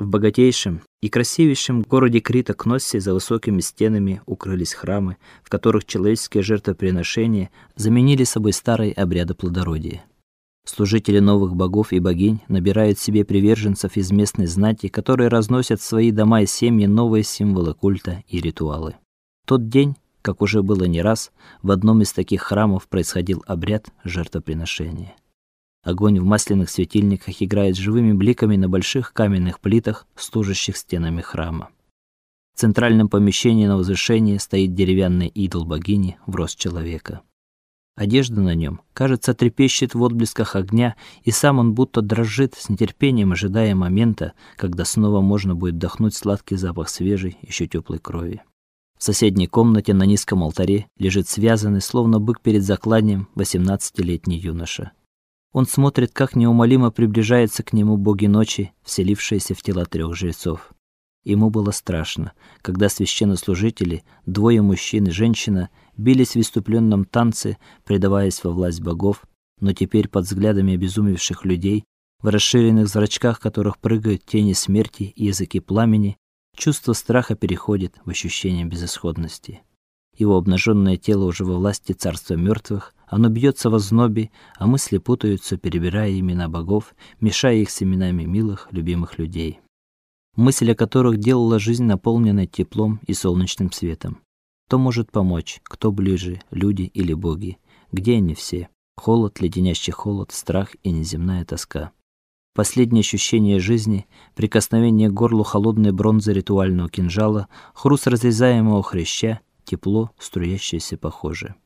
В богатейшем и красивейшем городе Крита Кноссе за высокими стенами укрылись храмы, в которых человеческие жертвоприношения заменили собой старые обряды плодородия. Служители новых богов и богинь набирают себе приверженцев из местной знати, которые разносят в свои дома и семьи новые символы культа и ритуалы. Тот день, как уже было не раз, в одном из таких храмов происходил обряд жертвоприношения. Огонь в масляных светильниках играет живыми бликами на больших каменных плитах, служащих стенами храма. В центральном помещении на возвышении стоит деревянный идол богини в рост человека. Одежда на нем, кажется, трепещет в отблесках огня, и сам он будто дрожит с нетерпением, ожидая момента, когда снова можно будет вдохнуть сладкий запах свежей, еще теплой крови. В соседней комнате на низком алтаре лежит связанный, словно бык перед закланием, восемнадцатилетний юноша. Он смотрит, как неумолимо приближается к нему боги ночи, вселившиеся в тела трех жрецов. Ему было страшно, когда священнослужители, двое мужчин и женщина, бились в иступленном танце, предаваясь во власть богов, но теперь под взглядами обезумевших людей, в расширенных зрачках которых прыгают тени смерти и языки пламени, чувство страха переходит в ощущение безысходности. Его обнаженное тело уже во власти царства мертвых, оно бьется в ознобе, а мысли путаются, перебирая имена богов, мешая их с именами милых, любимых людей. Мысль о которых делала жизнь наполненной теплом и солнечным светом. Кто может помочь, кто ближе, люди или боги? Где они все? Холод, леденящий холод, страх и неземная тоска. Последнее ощущение жизни, прикосновение к горлу холодной бронзы ритуального кинжала, хруст разрезаемого хряща, тепло, струящееся по коже.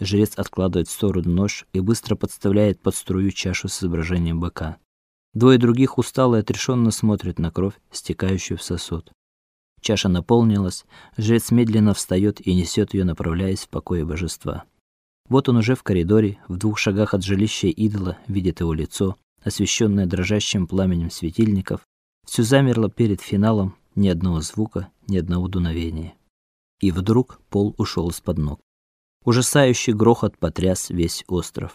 Жрец откладывает в сторону нож и быстро подставляет под струю чашу с изображением быка. Двое других устало и отрешенно смотрят на кровь, стекающую в сосуд. Чаша наполнилась, жрец медленно встает и несет ее, направляясь в покои божества. Вот он уже в коридоре, в двух шагах от жилища идола, видит его лицо, освещенное дрожащим пламенем светильников. Все замерло перед финалом, ни одного звука, ни одного дуновения. И вдруг пол ушел из-под ног. Ужасающий грохот потряс весь остров.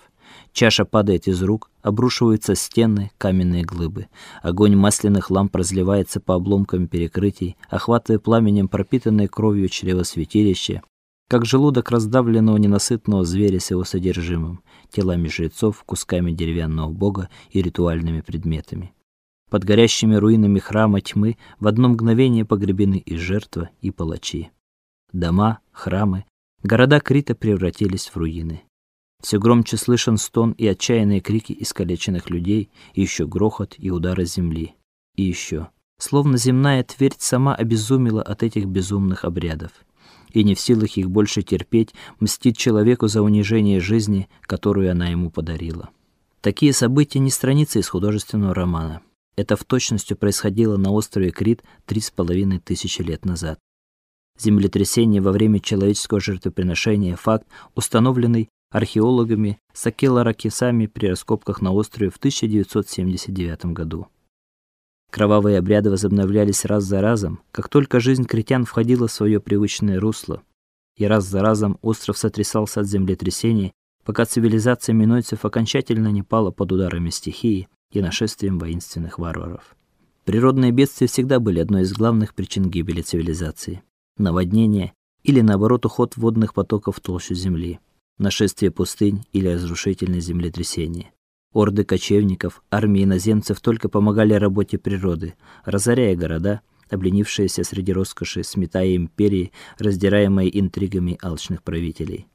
Чаша падает из рук, обрушиваются стены, каменные глыбы. Огонь масляных ламп разливается по обломкам перекрытий, охватывая пламенем пропитанное кровью чрево святилища, как желудок раздавленного ненасытного зверя с его содержимым, телами жрецов, кусками деревянного бога и ритуальными предметами. Под горящими руинами храма тьмы в одно мгновение погребены и жертва, и палачи. Дома, храмы, Города Крита превратились в руины. Все громче слышен стон и отчаянные крики искалеченных людей, и еще грохот и удары земли. И еще. Словно земная твердь сама обезумела от этих безумных обрядов. И не в силах их больше терпеть, мстит человеку за унижение жизни, которую она ему подарила. Такие события не страницы из художественного романа. Это в точности происходило на острове Крит три с половиной тысячи лет назад. Землетрясение во время человеческого жертвоприношения факт, установленный археологами Сакеларакисами при раскопках на острове в 1979 году. Кровавые обряды возобновлялись раз за разом, как только жизнь критян входила в свое привычное русло. И раз за разом остров сотрясался от землетрясений, пока цивилизация минойцев окончательно не пала под ударами стихии и нашествием воинственных варваров. Природные бедствия всегда были одной из главных причин гибели цивилизации наводнение или наоборот уход водных потоков в толщу земли, нашествие пустынь или разрушительное землетрясение. Орды кочевников, армии иноземцев только помогали работе природы, разоряя города, обленившиеся среди роскоши, сметая империи, раздираемые интригами алчных правителей.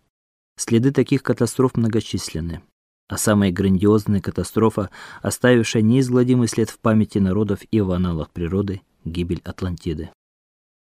Следы таких катастроф многочисленны, а самая грандиозная катастрофа, оставившая неизгладимый след в памяти народов и в аналах природы гибель Атлантиды.